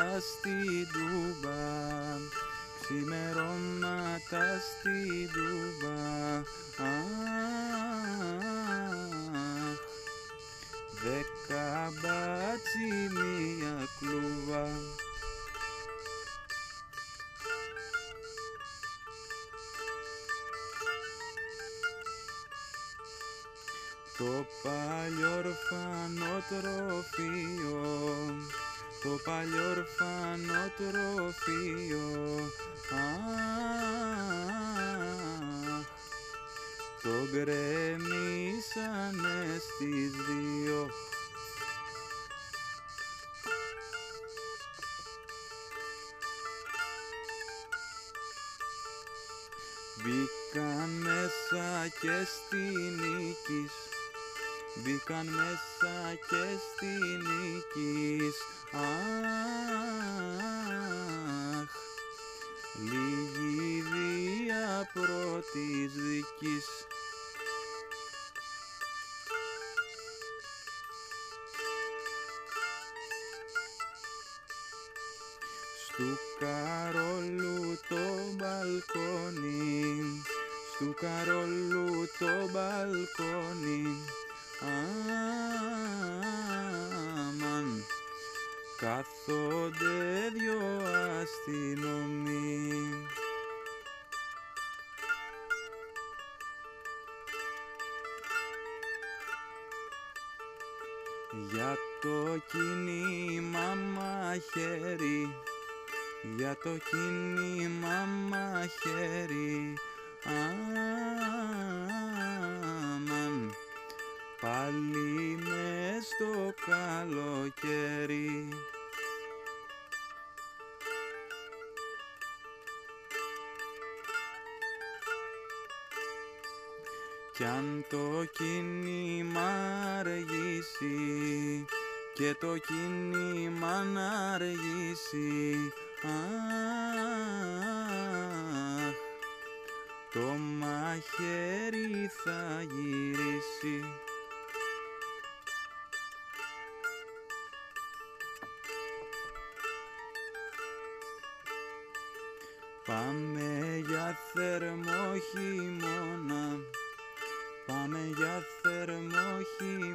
στην Τούμπα Ξημερώματα στην Τούμπα Αχ, δέκα μπάτσι μία κλούβα Το παλιό ορφανοτροφείο το παλιό ορφανοτροφείο Αχ, το γκρεμίσανε στις δύο. Μπήκαν μέσα και στη νίκης Μπήκαν μέσα και στη νίκης πρώτης δικής Στου Καρόλου το μπαλκόνι Στου Καρόλου το μπαλκόνι. Αμαν κάθονται δυο αστυνομοί Για το κίνημα μαχαίρι για το κίνημα μαχαίρι. Αμαν πάλι με στο καλοκαίρι Κι αν το κίνημα αργήσει και το κίνημα να αργήσει. Αχ, το μαχαίρι θα γυρίσει. Πάμε για θερμό χειμώνα Πάμε για θερμό χειμώνα